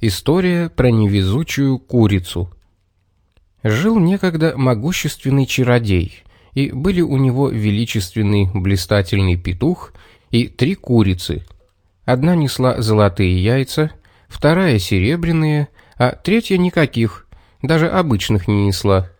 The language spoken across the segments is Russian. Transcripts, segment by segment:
История про невезучую курицу. Жил некогда могущественный чародей, и были у него величественный блистательный петух и три курицы. Одна несла золотые яйца, вторая серебряные, а третья никаких, даже обычных не несла.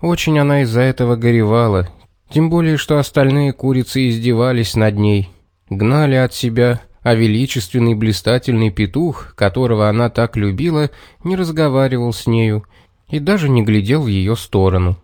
Очень она из-за этого горевала, тем более что остальные курицы издевались над ней, гнали от себя, а величественный блистательный петух, которого она так любила, не разговаривал с нею и даже не глядел в ее сторону.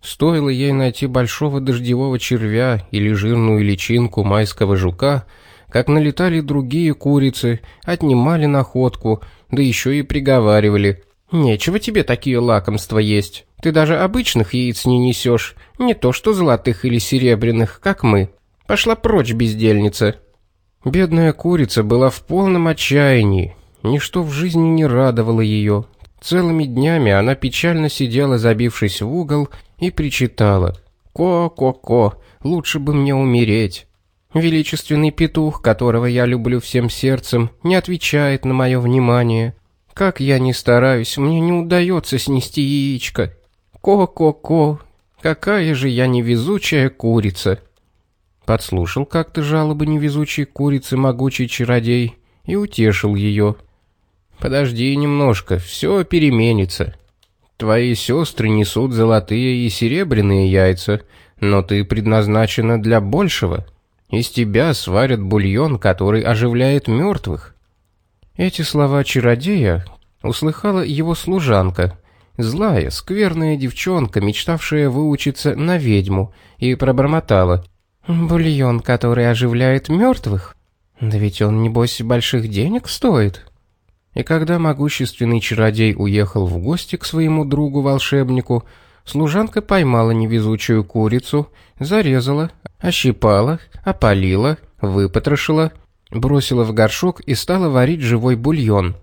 Стоило ей найти большого дождевого червя или жирную личинку майского жука, как налетали другие курицы, отнимали находку, да еще и приговаривали. «Нечего тебе такие лакомства есть. Ты даже обычных яиц не несешь, не то что золотых или серебряных, как мы. Пошла прочь, бездельница». Бедная курица была в полном отчаянии. Ничто в жизни не радовало ее. Целыми днями она печально сидела, забившись в угол, и причитала. «Ко-ко-ко, лучше бы мне умереть». Величественный петух, которого я люблю всем сердцем, не отвечает на мое внимание. Как я ни стараюсь, мне не удается снести яичко. Ко-ко-ко, какая же я невезучая курица. Подслушал как-то жалобы невезучей курицы могучий чародей и утешил ее. Подожди немножко, все переменится. Твои сестры несут золотые и серебряные яйца, но ты предназначена для большего. Из тебя сварят бульон, который оживляет мертвых. Эти слова чародея услыхала его служанка, злая, скверная девчонка, мечтавшая выучиться на ведьму, и пробормотала: Бульон, который оживляет мертвых? Да ведь он, небось, больших денег стоит. И когда могущественный чародей уехал в гости к своему другу-волшебнику, служанка поймала невезучую курицу, зарезала, ощипала, опалила, выпотрошила, бросила в горшок и стала варить живой бульон.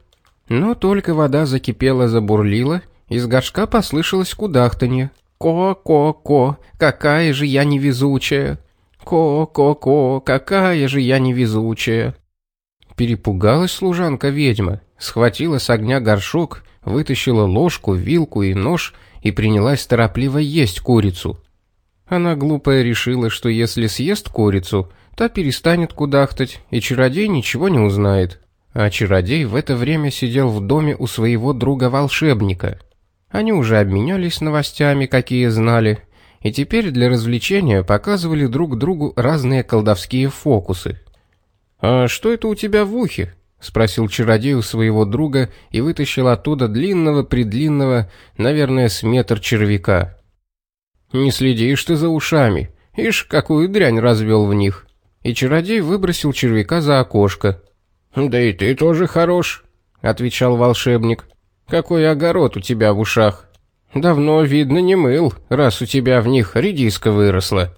Но только вода закипела, забурлила, из горшка послышалось кудахтанье. «Ко-ко-ко, какая же я невезучая!» Ко-ко-ко, какая же я невезучая. Перепугалась служанка-ведьма, схватила с огня горшок, вытащила ложку, вилку и нож и принялась торопливо есть курицу. Она глупая решила, что если съест курицу, та перестанет кудахтать, и чародей ничего не узнает. А чародей в это время сидел в доме у своего друга-волшебника. Они уже обменялись новостями, какие знали, и теперь для развлечения показывали друг другу разные колдовские фокусы. «А что это у тебя в ухе?» — спросил чародей у своего друга и вытащил оттуда длинного-предлинного, наверное, с метр червяка. «Не следишь ты за ушами. Ишь, какую дрянь развел в них». И чародей выбросил червяка за окошко. «Да и ты тоже хорош», — отвечал волшебник. «Какой огород у тебя в ушах?» Давно, видно, не мыл, раз у тебя в них редиска выросла».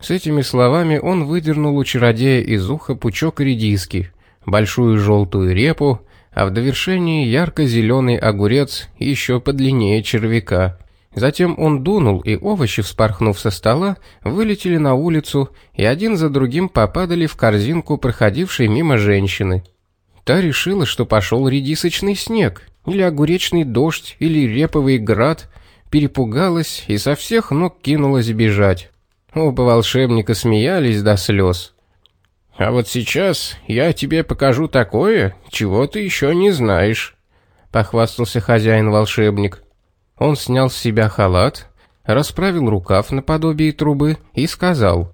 С этими словами он выдернул у чародея из уха пучок редиски, большую желтую репу, а в довершении ярко-зеленый огурец еще подлиннее червяка. Затем он дунул, и овощи, вспорхнув со стола, вылетели на улицу и один за другим попадали в корзинку проходившей мимо женщины. Та решила, что пошел редисочный снег, или огуречный дождь, или реповый град, перепугалась и со всех ног кинулась бежать. Оба волшебника смеялись до слез. «А вот сейчас я тебе покажу такое, чего ты еще не знаешь», — похвастался хозяин-волшебник. Он снял с себя халат, расправил рукав наподобие трубы и сказал,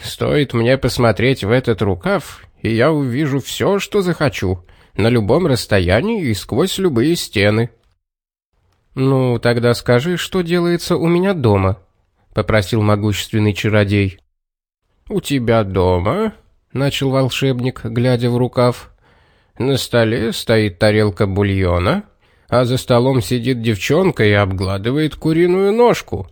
«Стоит мне посмотреть в этот рукав, и я увижу все, что захочу, на любом расстоянии и сквозь любые стены. Ну, тогда скажи, что делается у меня дома, попросил могущественный чародей. У тебя дома? начал волшебник, глядя в рукав. На столе стоит тарелка бульона, а за столом сидит девчонка и обгладывает куриную ножку.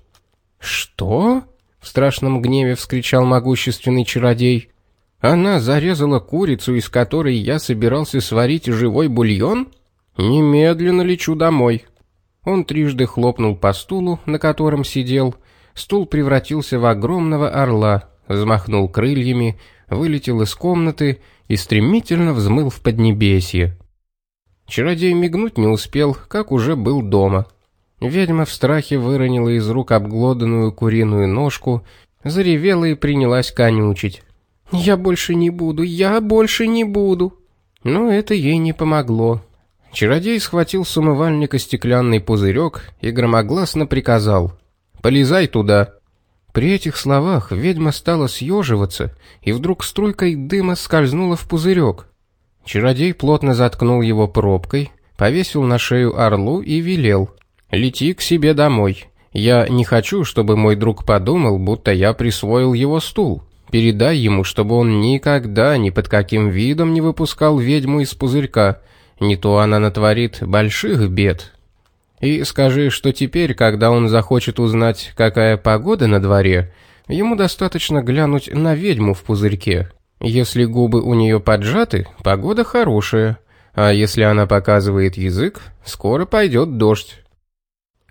Что? в страшном гневе вскричал могущественный чародей. Она зарезала курицу, из которой я собирался сварить живой бульон? Немедленно лечу домой. Он трижды хлопнул по стулу, на котором сидел. Стул превратился в огромного орла, взмахнул крыльями, вылетел из комнаты и стремительно взмыл в поднебесье. Чародей мигнуть не успел, как уже был дома. Ведьма в страхе выронила из рук обглоданную куриную ножку, заревела и принялась конючить. «Я больше не буду, я больше не буду!» Но это ей не помогло. Чародей схватил с умывальника стеклянный пузырек и громогласно приказал «Полезай туда!» При этих словах ведьма стала съеживаться, и вдруг струйкой дыма скользнула в пузырек. Чародей плотно заткнул его пробкой, повесил на шею орлу и велел «Лети к себе домой. Я не хочу, чтобы мой друг подумал, будто я присвоил его стул. Передай ему, чтобы он никогда ни под каким видом не выпускал ведьму из пузырька, не то она натворит больших бед». И скажи, что теперь, когда он захочет узнать, какая погода на дворе, ему достаточно глянуть на ведьму в пузырьке. Если губы у нее поджаты, погода хорошая, а если она показывает язык, скоро пойдет дождь.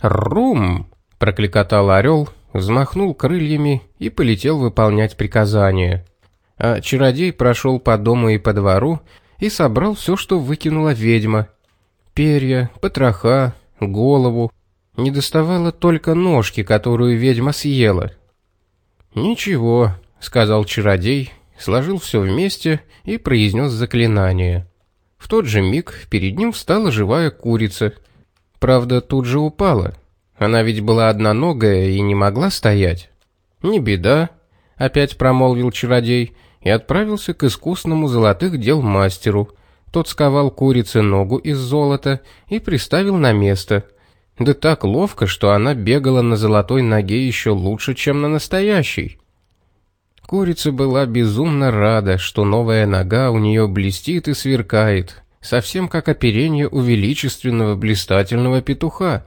«Рум!» – прокликотал орел, взмахнул крыльями и полетел выполнять приказание. А чародей прошел по дому и по двору и собрал все, что выкинула ведьма. Перья, потроха, голову. Не доставало только ножки, которую ведьма съела. «Ничего», — сказал чародей, сложил все вместе и произнес заклинание. В тот же миг перед ним встала живая курица. Правда, тут же упала. Она ведь была одноногая и не могла стоять. «Не беда», — опять промолвил чародей и отправился к искусному золотых дел мастеру — тот сковал курице ногу из золота и приставил на место. Да так ловко, что она бегала на золотой ноге еще лучше, чем на настоящей. Курица была безумно рада, что новая нога у нее блестит и сверкает, совсем как оперение у величественного блистательного петуха,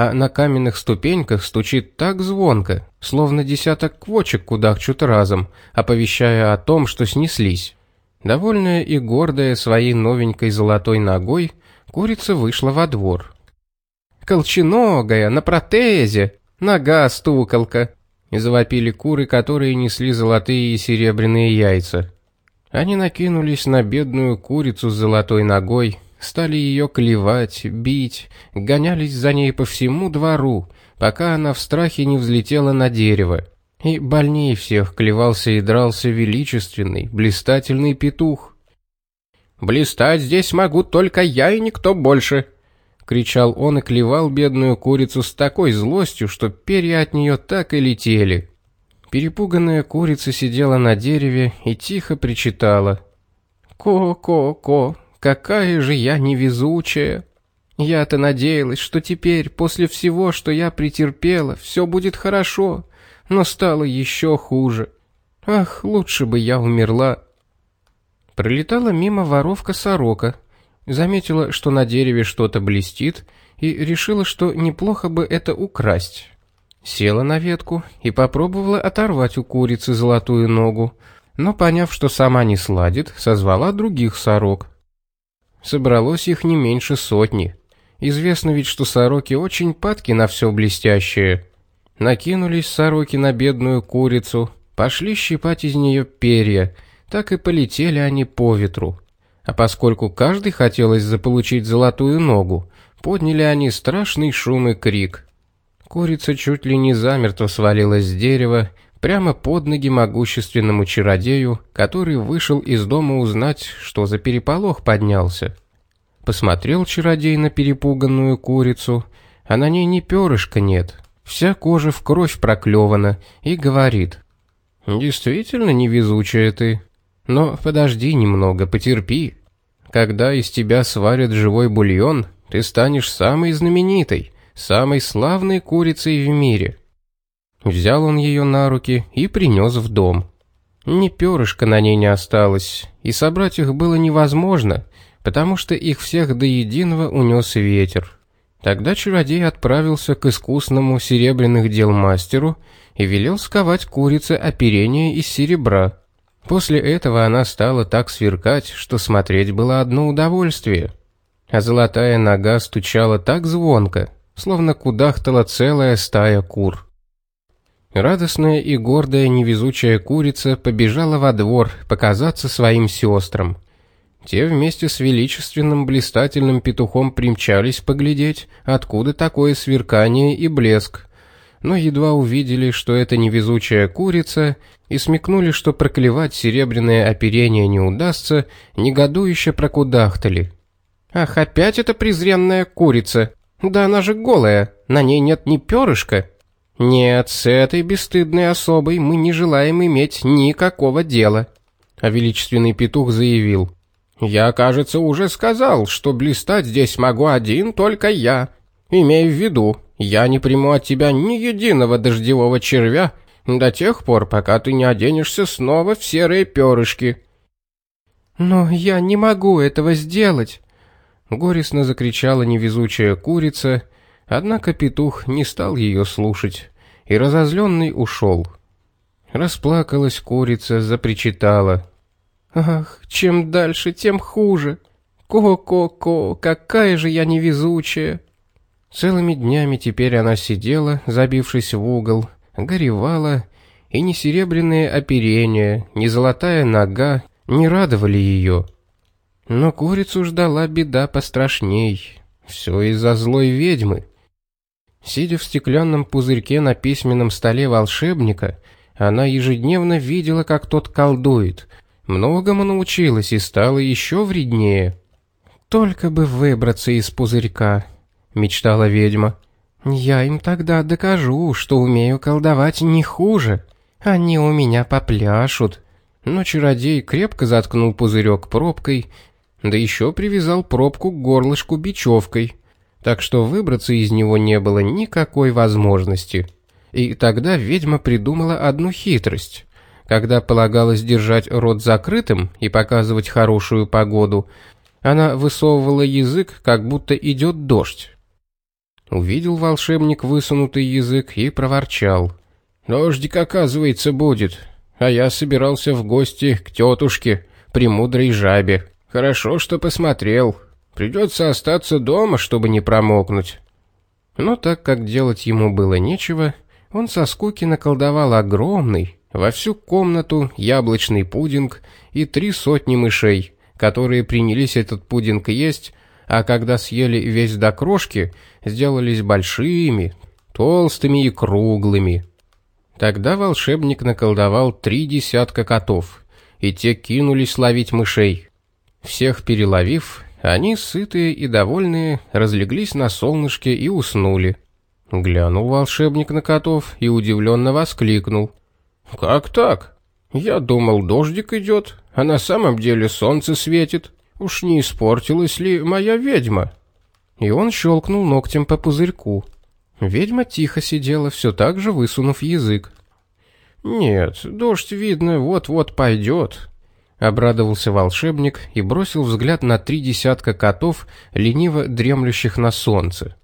а на каменных ступеньках стучит так звонко, словно десяток квочек кудахчут разом, оповещая о том, что снеслись. Довольная и гордая своей новенькой золотой ногой, курица вышла во двор. «Колченогая, на протезе! Нога-стуколка!» И завопили куры, которые несли золотые и серебряные яйца. Они накинулись на бедную курицу с золотой ногой, стали ее клевать, бить, гонялись за ней по всему двору, пока она в страхе не взлетела на дерево. И больнее всех клевался и дрался величественный, блистательный петух. «Блистать здесь могу только я и никто больше!» Кричал он и клевал бедную курицу с такой злостью, что перья от нее так и летели. Перепуганная курица сидела на дереве и тихо причитала. «Ко-ко-ко, какая же я невезучая! Я-то надеялась, что теперь, после всего, что я претерпела, все будет хорошо, но стало еще хуже. Ах, лучше бы я умерла. Пролетала мимо воровка-сорока, заметила, что на дереве что-то блестит, и решила, что неплохо бы это украсть. Села на ветку и попробовала оторвать у курицы золотую ногу, но, поняв, что сама не сладит, созвала других сорок. Собралось их не меньше сотни. Известно ведь, что сороки очень падки на все блестящее. Накинулись сороки на бедную курицу, пошли щипать из нее перья, так и полетели они по ветру. А поскольку каждый хотелось заполучить золотую ногу, подняли они страшный шум и крик. Курица чуть ли не замертво свалилась с дерева, прямо под ноги могущественному чародею, который вышел из дома узнать, что за переполох поднялся. Посмотрел чародей на перепуганную курицу, а на ней ни перышка нет, Вся кожа в кровь проклевана и говорит. «Действительно невезучая ты. Но подожди немного, потерпи. Когда из тебя сварят живой бульон, ты станешь самой знаменитой, самой славной курицей в мире». Взял он ее на руки и принес в дом. Ни перышка на ней не осталось, и собрать их было невозможно, потому что их всех до единого унес ветер. Тогда чародей отправился к искусному серебряных дел мастеру и велел сковать курице оперение из серебра. После этого она стала так сверкать, что смотреть было одно удовольствие. А золотая нога стучала так звонко, словно кудахтала целая стая кур. Радостная и гордая невезучая курица побежала во двор показаться своим сестрам. те вместе с величественным блистательным петухом примчались поглядеть, откуда такое сверкание и блеск. Но едва увидели, что это невезучая курица, и смекнули, что проклевать серебряное оперение не удастся, негодующе прокудахтали. «Ах, опять эта презренная курица! Да она же голая, на ней нет ни перышка!» «Нет, с этой бесстыдной особой мы не желаем иметь никакого дела», а величественный петух заявил. «Я, кажется, уже сказал, что блистать здесь могу один только я. Имей в виду, я не приму от тебя ни единого дождевого червя до тех пор, пока ты не оденешься снова в серые перышки». «Но я не могу этого сделать!» Горестно закричала невезучая курица, однако петух не стал ее слушать и разозленный ушел. Расплакалась курица, запричитала. «Ах, чем дальше, тем хуже! Ко-ко-ко, какая же я невезучая!» Целыми днями теперь она сидела, забившись в угол, горевала, и ни серебряное оперение, ни золотая нога не радовали ее. Но курицу ждала беда пострашней. Все из-за злой ведьмы. Сидя в стеклянном пузырьке на письменном столе волшебника, она ежедневно видела, как тот колдует. Многому научилась и стала еще вреднее. «Только бы выбраться из пузырька», — мечтала ведьма. «Я им тогда докажу, что умею колдовать не хуже. Они у меня попляшут». Но чародей крепко заткнул пузырек пробкой, да еще привязал пробку к горлышку бечевкой, так что выбраться из него не было никакой возможности. И тогда ведьма придумала одну хитрость. Когда полагалось держать рот закрытым и показывать хорошую погоду, она высовывала язык, как будто идет дождь. Увидел волшебник высунутый язык и проворчал. «Дождик, оказывается, будет, а я собирался в гости к тетушке, премудрой жабе. Хорошо, что посмотрел, Придется остаться дома, чтобы не промокнуть. Но так как делать ему было нечего, он со скуки наколдовал огромный, во всю комнату яблочный пудинг и три сотни мышей, которые принялись этот пудинг есть, а когда съели весь до крошки, сделались большими, толстыми и круглыми. Тогда волшебник наколдовал три десятка котов, и те кинулись ловить мышей. Всех переловив, они, сытые и довольные, разлеглись на солнышке и уснули. Глянул волшебник на котов и удивленно воскликнул. «Как так? Я думал, дождик идет, а на самом деле солнце светит. Уж не испортилась ли моя ведьма?» И он щелкнул ногтем по пузырьку. Ведьма тихо сидела, все так же высунув язык. «Нет, дождь, видно, вот-вот пойдет», Обрадовался волшебник и бросил взгляд на три десятка котов, лениво дремлющих на солнце.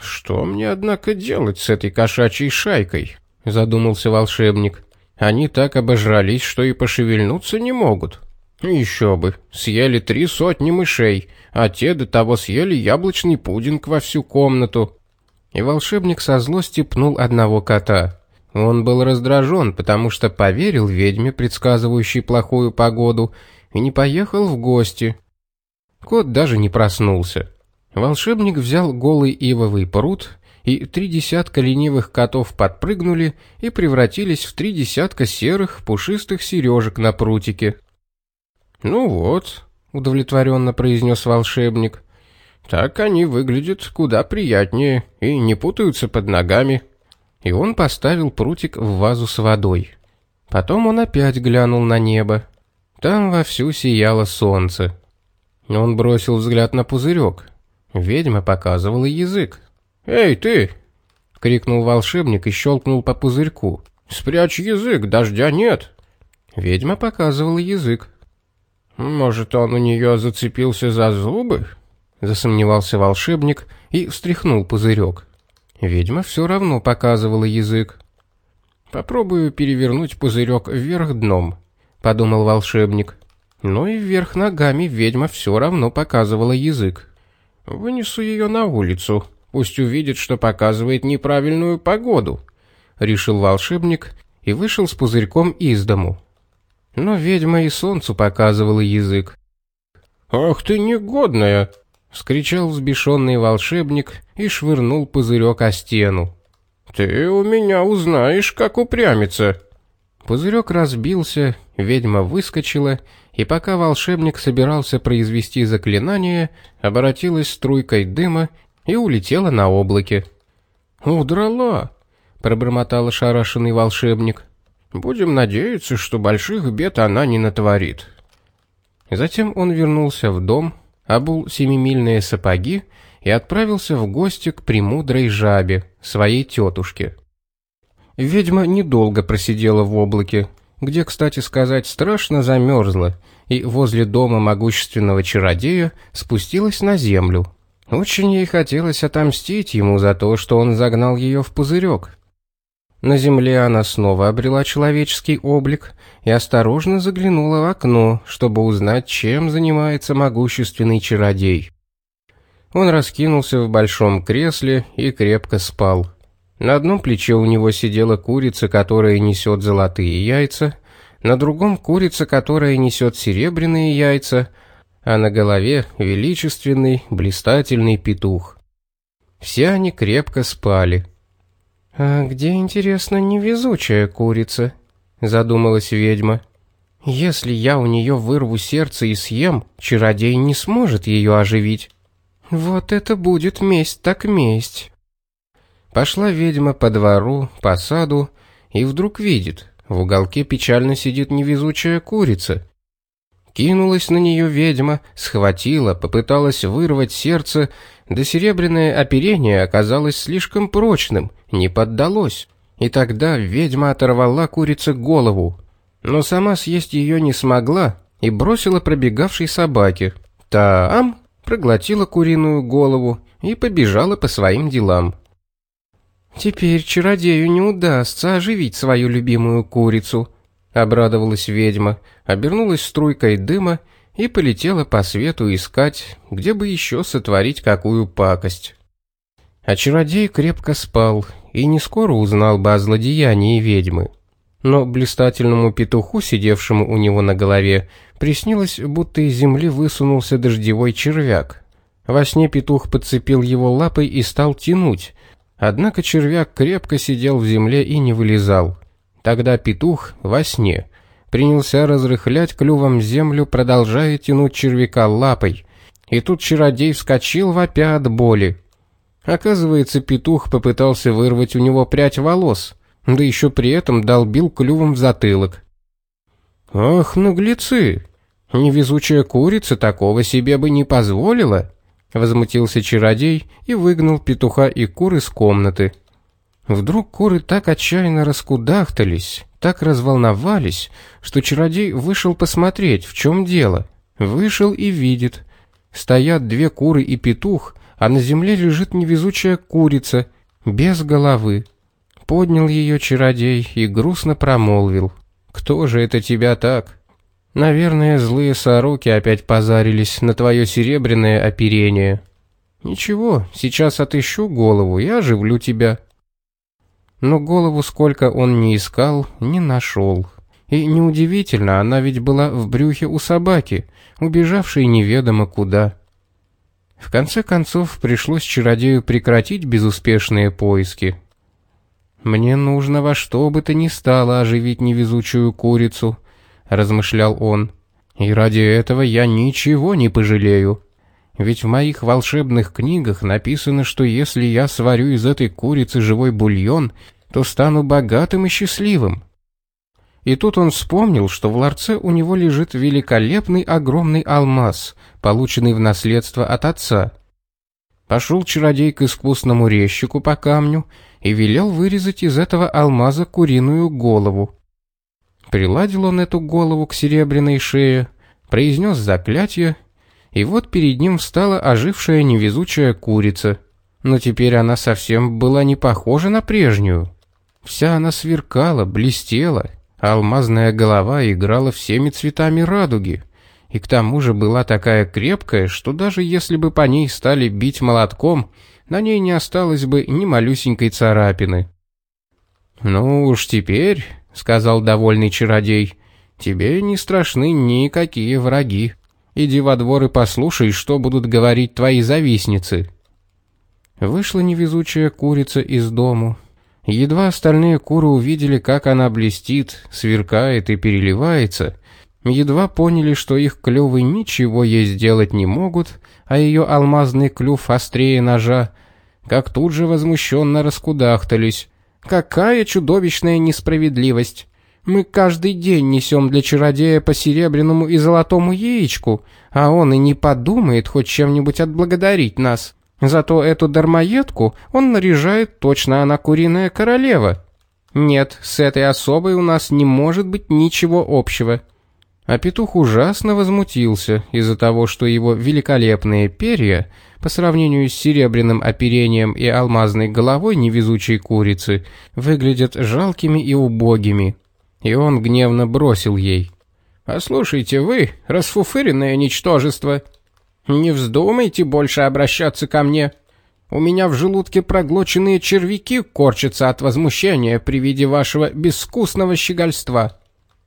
«Что мне, однако, делать с этой кошачьей шайкой?» — задумался волшебник. «Они так обожрались, что и пошевельнуться не могут. Еще бы, съели три сотни мышей, а те до того съели яблочный пудинг во всю комнату». И волшебник со злости пнул одного кота. Он был раздражен, потому что поверил ведьме, предсказывающей плохую погоду, и не поехал в гости. Кот даже не проснулся. Волшебник взял голый ивовый пруд, и три десятка ленивых котов подпрыгнули и превратились в три десятка серых пушистых сережек на прутике. «Ну вот», — удовлетворенно произнес волшебник, — «так они выглядят куда приятнее и не путаются под ногами» и он поставил прутик в вазу с водой. Потом он опять глянул на небо. Там вовсю сияло солнце. Он бросил взгляд на пузырек. Ведьма показывала язык. «Эй, ты!» — крикнул волшебник и щелкнул по пузырьку. «Спрячь язык, дождя нет!» Ведьма показывала язык. «Может, он у нее зацепился за зубы?» Засомневался волшебник и встряхнул пузырек. Ведьма все равно показывала язык. «Попробую перевернуть пузырек вверх дном», — подумал волшебник. Но и вверх ногами ведьма все равно показывала язык. «Вынесу ее на улицу, пусть увидит, что показывает неправильную погоду», — решил волшебник и вышел с пузырьком из дому. Но ведьма и солнцу показывала язык. «Ах ты негодная!» — вскричал взбешенный волшебник и швырнул пузырек о стену. «Ты у меня узнаешь, как упрямиться!» Пузырек разбился, ведьма выскочила, и пока волшебник собирался произвести заклинание, обратилась струйкой дыма и улетела на облаке. «Удрала!» — пробормотал ошарашенный волшебник. «Будем надеяться, что больших бед она не натворит». Затем он вернулся в дом, обул семимильные сапоги и отправился в гости к премудрой жабе, своей тетушке. Ведьма недолго просидела в облаке, где, кстати сказать, страшно замерзла, и возле дома могущественного чародея спустилась на землю. Очень ей хотелось отомстить ему за то, что он загнал ее в пузырек. На земле она снова обрела человеческий облик и осторожно заглянула в окно, чтобы узнать, чем занимается могущественный чародей. Он раскинулся в большом кресле и крепко спал. На одном плече у него сидела курица, которая несет золотые яйца, на другом курица, которая несет серебряные яйца, а на голове величественный, блистательный петух. Все они крепко спали. «А где, интересно, невезучая курица?» — задумалась ведьма. «Если я у нее вырву сердце и съем, чародей не сможет ее оживить. Вот это будет месть так месть». Пошла ведьма по двору, по саду, и вдруг видит, в уголке печально сидит невезучая курица. Кинулась на нее ведьма, схватила, попыталась вырвать сердце, да серебряное оперение оказалось слишком прочным, не поддалось. И тогда ведьма оторвала курице голову, но сама съесть ее не смогла и бросила пробегавшей собаке. Та проглотила куриную голову и побежала по своим делам. «Теперь чародею не удастся оживить свою любимую курицу», — обрадовалась ведьма, обернулась струйкой дыма и полетела по свету искать, где бы еще сотворить какую пакость. А чародей крепко спал и не скоро узнал бы о злодеянии ведьмы. Но блистательному петуху, сидевшему у него на голове, приснилось, будто из земли высунулся дождевой червяк. Во сне петух подцепил его лапой и стал тянуть, Однако червяк крепко сидел в земле и не вылезал. Тогда петух во сне принялся разрыхлять клювом землю, продолжая тянуть червяка лапой. И тут чародей вскочил вопя от боли. Оказывается, петух попытался вырвать у него прядь волос, да еще при этом долбил клювом в затылок. «Ах, наглецы! Невезучая курица такого себе бы не позволила!» Возмутился чародей и выгнал петуха и кур из комнаты. Вдруг куры так отчаянно раскудахтались, так разволновались, что чародей вышел посмотреть, в чем дело. Вышел и видит. Стоят две куры и петух, а на земле лежит невезучая курица, без головы. Поднял ее чародей и грустно промолвил. «Кто же это тебя так?» Наверное, злые сороки опять позарились на твое серебряное оперение. Ничего, сейчас отыщу голову и оживлю тебя. Но голову сколько он не искал, не нашел. И неудивительно, она ведь была в брюхе у собаки, убежавшей неведомо куда. В конце концов, пришлось чародею прекратить безуспешные поиски. Мне нужно во что бы то ни стало оживить невезучую курицу — размышлял он. И ради этого я ничего не пожалею. Ведь в моих волшебных книгах написано, что если я сварю из этой курицы живой бульон, то стану богатым и счастливым. И тут он вспомнил, что в ларце у него лежит великолепный огромный алмаз, полученный в наследство от отца. Пошел чародей к искусному резчику по камню и велел вырезать из этого алмаза куриную голову. Приладил он эту голову к серебряной шее, произнес заклятие, и вот перед ним встала ожившая невезучая курица. Но теперь она совсем была не похожа на прежнюю. Вся она сверкала, блестела, алмазная голова играла всеми цветами радуги, и к тому же была такая крепкая, что даже если бы по ней стали бить молотком, на ней не осталось бы ни малюсенькой царапины. «Ну уж теперь», — сказал довольный чародей, — «тебе не страшны никакие враги. Иди во двор и послушай, что будут говорить твои завистницы». Вышла невезучая курица из дому. Едва остальные куры увидели, как она блестит, сверкает и переливается, едва поняли, что их клювы ничего ей сделать не могут, а ее алмазный клюв острее ножа, как тут же возмущенно раскудахтались. «Какая чудовищная несправедливость! Мы каждый день несем для чародея по серебряному и золотому яичку, а он и не подумает хоть чем-нибудь отблагодарить нас». Зато эту дармоедку он наряжает точно она куриная королева. Нет, с этой особой у нас не может быть ничего общего. А петух ужасно возмутился из-за того, что его великолепные перья, по сравнению с серебряным оперением и алмазной головой невезучей курицы, выглядят жалкими и убогими. И он гневно бросил ей. «Послушайте вы, расфуфыренное ничтожество!» Не вздумайте больше обращаться ко мне. У меня в желудке проглоченные червяки корчатся от возмущения при виде вашего безвкусного щегольства.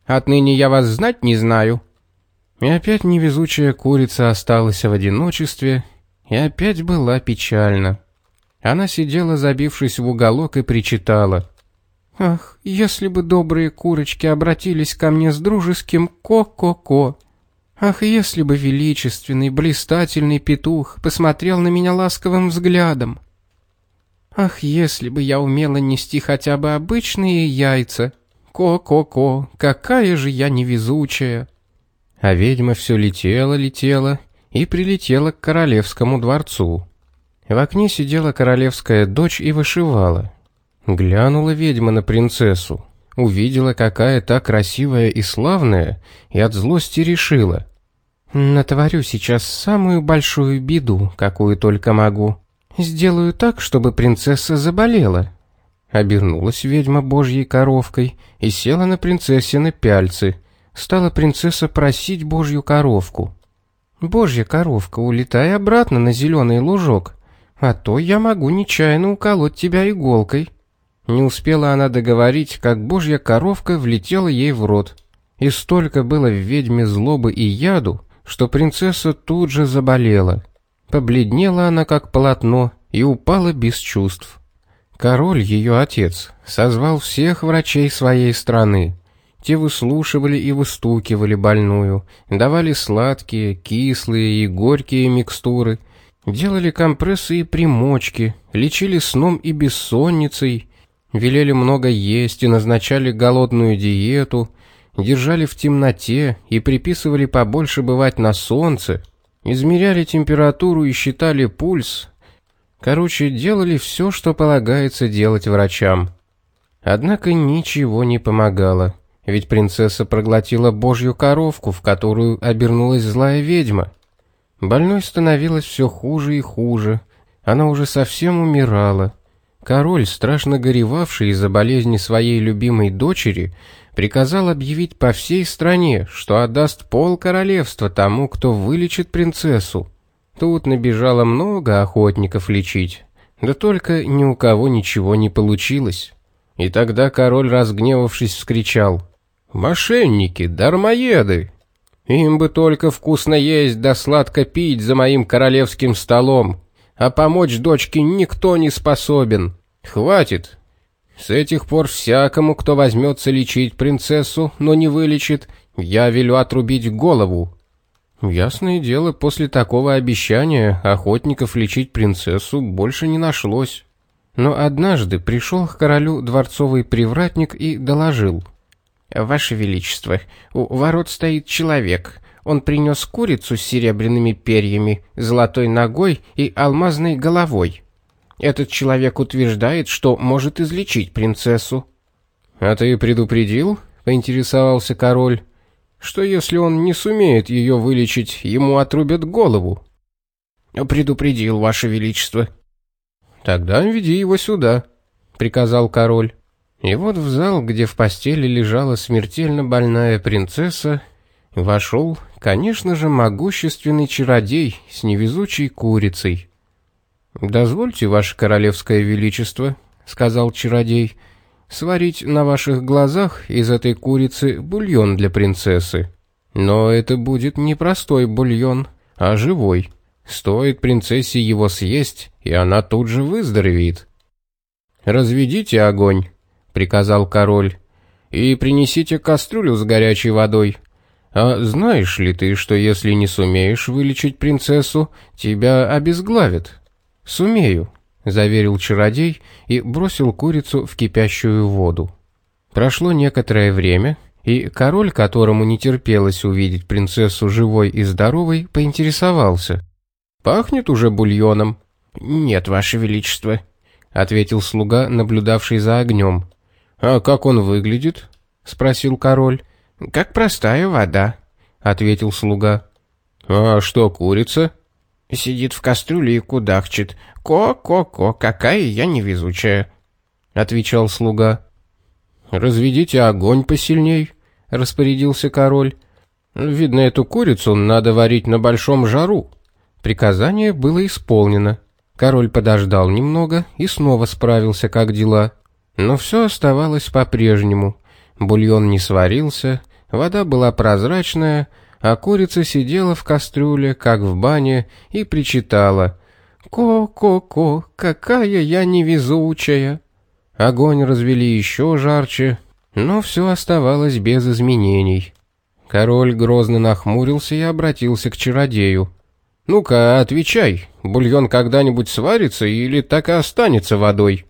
Отныне я вас знать не знаю». И опять невезучая курица осталась в одиночестве, и опять была печальна. Она сидела, забившись в уголок, и причитала. «Ах, если бы добрые курочки обратились ко мне с дружеским ко-ко-ко!» Ах, если бы величественный, блистательный петух посмотрел на меня ласковым взглядом. Ах, если бы я умела нести хотя бы обычные яйца. Ко-ко-ко, какая же я невезучая. А ведьма все летела, летела и прилетела к королевскому дворцу. В окне сидела королевская дочь и вышивала. Глянула ведьма на принцессу, увидела, какая та красивая и славная, и от злости решила: Натворю сейчас самую большую беду, какую только могу. Сделаю так, чтобы принцесса заболела. Обернулась ведьма божьей коровкой и села на принцессины пяльцы. Стала принцесса просить божью коровку. «Божья коровка, улетай обратно на зеленый лужок, а то я могу нечаянно уколоть тебя иголкой». Не успела она договорить, как божья коровка влетела ей в рот. И столько было в ведьме злобы и яду, что принцесса тут же заболела. Побледнела она как полотно и упала без чувств. Король, ее отец, созвал всех врачей своей страны. Те выслушивали и выстукивали больную, давали сладкие, кислые и горькие микстуры, делали компрессы и примочки, лечили сном и бессонницей, велели много есть и назначали голодную диету – держали в темноте и приписывали побольше бывать на солнце, измеряли температуру и считали пульс. Короче, делали все, что полагается делать врачам. Однако ничего не помогало, ведь принцесса проглотила божью коровку, в которую обернулась злая ведьма. Больной становилось все хуже и хуже, она уже совсем умирала. Король, страшно горевавший из-за болезни своей любимой дочери, приказал объявить по всей стране, что отдаст пол королевства тому, кто вылечит принцессу. Тут набежало много охотников лечить, да только ни у кого ничего не получилось. И тогда король, разгневавшись, вскричал «Мошенники, дармоеды! Им бы только вкусно есть да сладко пить за моим королевским столом, а помочь дочке никто не способен. Хватит, с этих пор всякому, кто возьмется лечить принцессу, но не вылечит, я велю отрубить голову. Ясное дело, после такого обещания охотников лечить принцессу больше не нашлось. Но однажды пришел к королю дворцовый привратник и доложил. «Ваше Величество, у ворот стоит человек. Он принес курицу с серебряными перьями, золотой ногой и алмазной головой. Этот человек утверждает, что может излечить принцессу. А ты предупредил? поинтересовался король. Что если он не сумеет ее вылечить, ему отрубят голову? Предупредил, ваше величество. Тогда веди его сюда, приказал король. И вот в зал, где в постели лежала смертельно больная принцесса, вошел, конечно же, могущественный чародей с невезучей курицей. «Дозвольте, ваше королевское величество», — сказал чародей, — «сварить на ваших глазах из этой курицы бульон для принцессы. Но это будет не простой бульон, а живой. Стоит принцессе его съесть, и она тут же выздоровеет. «Разведите огонь», — приказал король, — «и принесите кастрюлю с горячей водой. А знаешь ли ты, что если не сумеешь вылечить принцессу, тебя обезглавят?» «Сумею», — заверил чародей и бросил курицу в кипящую воду. Прошло некоторое время, и король, которому не терпелось увидеть принцессу живой и здоровой, поинтересовался. «Пахнет уже бульоном?» «Нет, ваше величество», — ответил слуга, наблюдавший за огнем. «А как он выглядит?» — спросил король. «Как простая вода», — ответил слуга. «А что курица?» «Сидит в кастрюле и кудахчет. Ко-ко-ко, какая я невезучая», — отвечал слуга. «Разведите огонь посильней», — распорядился король. «Видно, эту курицу надо варить на большом жару». Приказание было исполнено. Король подождал немного и снова справился, как дела. Но все оставалось по-прежнему. Бульон не сварился, вода была прозрачная, а курица сидела в кастрюле, как в бане, и причитала. «Ко-ко-ко, какая я невезучая!» Огонь развели еще жарче, но все оставалось без изменений. Король грозно нахмурился и обратился к чародею. «Ну-ка, отвечай, бульон когда-нибудь сварится или так и останется водой?»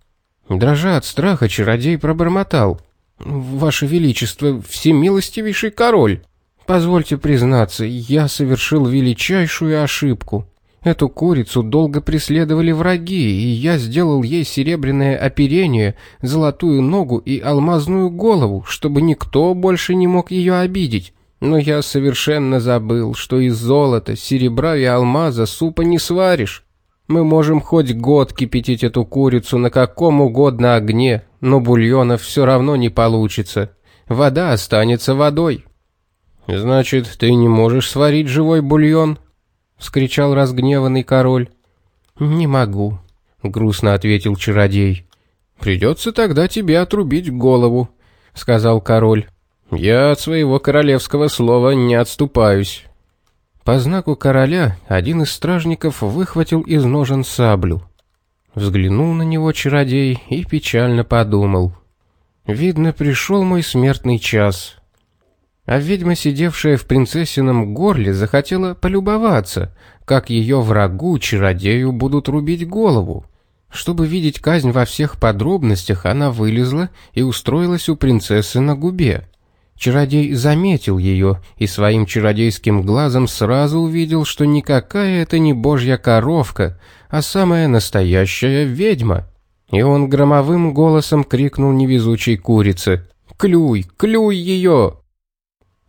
Дрожа от страха, чародей пробормотал. «Ваше Величество, всемилостивейший король, позвольте признаться, я совершил величайшую ошибку. Эту курицу долго преследовали враги, и я сделал ей серебряное оперение, золотую ногу и алмазную голову, чтобы никто больше не мог ее обидеть. Но я совершенно забыл, что из золота, серебра и алмаза супа не сваришь. Мы можем хоть год кипятить эту курицу на каком угодно огне, но бульона все равно не получится. Вода останется водой. Значит, ты не можешь сварить живой бульон? вскричал разгневанный король. Не могу, грустно ответил чародей. Придется тогда тебе отрубить голову, сказал король. Я от своего королевского слова не отступаюсь. По знаку короля один из стражников выхватил из ножен саблю. Взглянул на него чародей и печально подумал: видно, пришел мой смертный час. А ведьма, сидевшая в принцессином горле, захотела полюбоваться, как ее врагу, чародею, будут рубить голову. Чтобы видеть казнь во всех подробностях, она вылезла и устроилась у принцессы на губе. Чародей заметил ее и своим чародейским глазом сразу увидел, что никакая это не божья коровка, а самая настоящая ведьма. И он громовым голосом крикнул невезучей курице «Клюй, клюй ее!»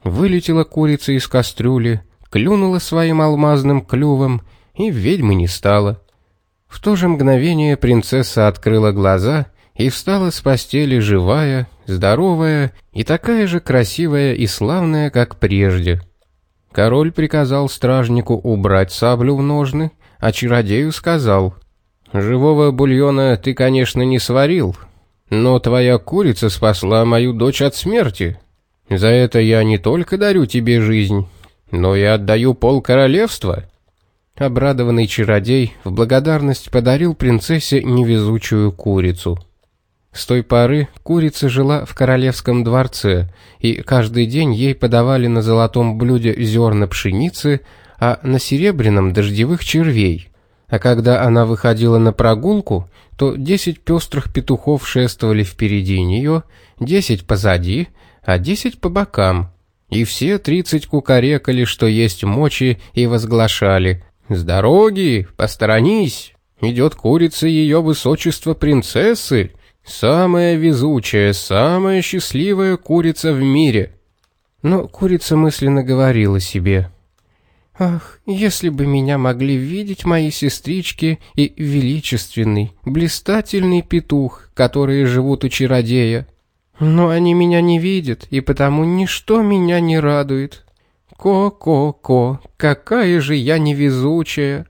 Вылетела курица из кастрюли, клюнула своим алмазным клювом, и ведьмы не стало. В то же мгновение принцесса открыла глаза и встала с постели живая, здоровая и такая же красивая и славная, как прежде. Король приказал стражнику убрать саблю в ножны, а чародею сказал, «Живого бульона ты, конечно, не сварил, но твоя курица спасла мою дочь от смерти. За это я не только дарю тебе жизнь, но и отдаю пол королевства». Обрадованный чародей в благодарность подарил принцессе невезучую курицу. С той поры курица жила в королевском дворце, и каждый день ей подавали на золотом блюде зерна пшеницы, а на серебряном дождевых червей. А когда она выходила на прогулку, то десять пестрых петухов шествовали впереди нее, десять позади, а десять по бокам. И все тридцать кукарекали, что есть мочи, и возглашали «С дороги! Посторонись! Идет курица ее высочества принцессы! Самая везучая, самая счастливая курица в мире!» Но курица мысленно говорила себе «Ах, если бы меня могли видеть мои сестрички и величественный, блистательный петух, которые живут у чародея!» Но они меня не видят, и потому ничто меня не радует. Ко-ко-ко, какая же я невезучая.